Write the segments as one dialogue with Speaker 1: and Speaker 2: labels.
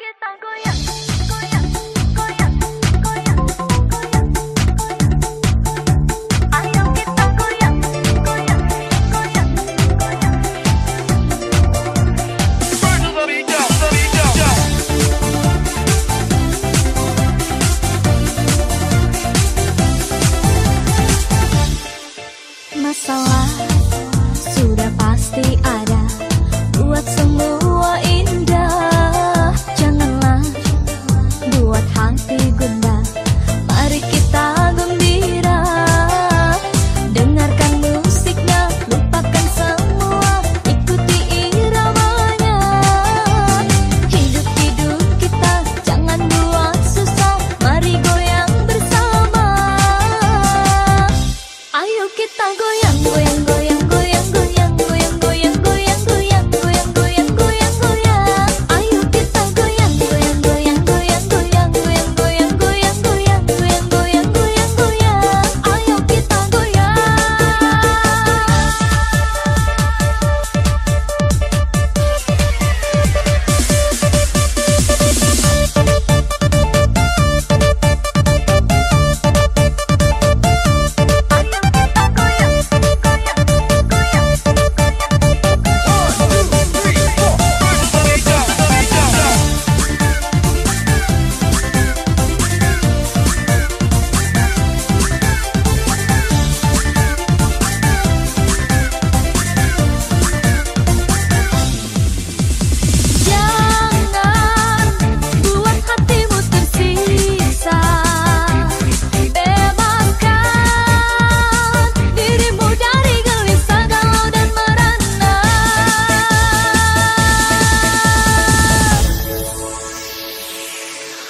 Speaker 1: 给大哥呀。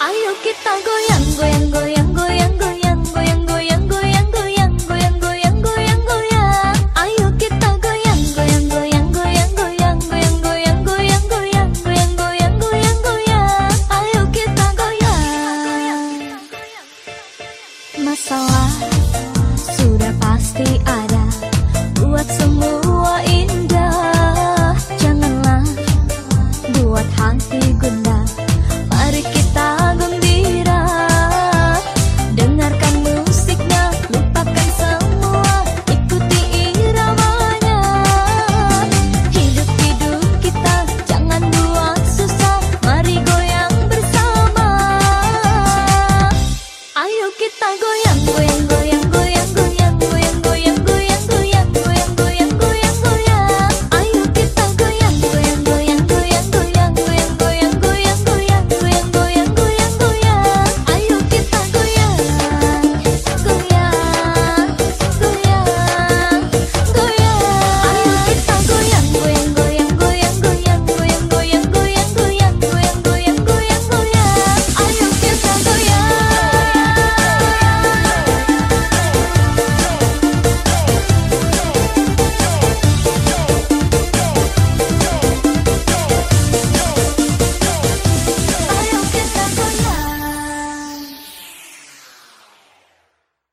Speaker 1: Ayo kita goyang, goyang, goyang, goyang,
Speaker 2: goyang, goyang, goyang, goyang, goyang, goyang, goyang, goyang, goyang. Ayo kita goyang, goyang, goyang, goyang, goyang, goyang, goyang, goyang, goyang, goyang, goyang, goyang, goyang. Ayo kita goyang. Masalah sudah pasti ada Buat semua indah Janganlah buat hati gundah 白哥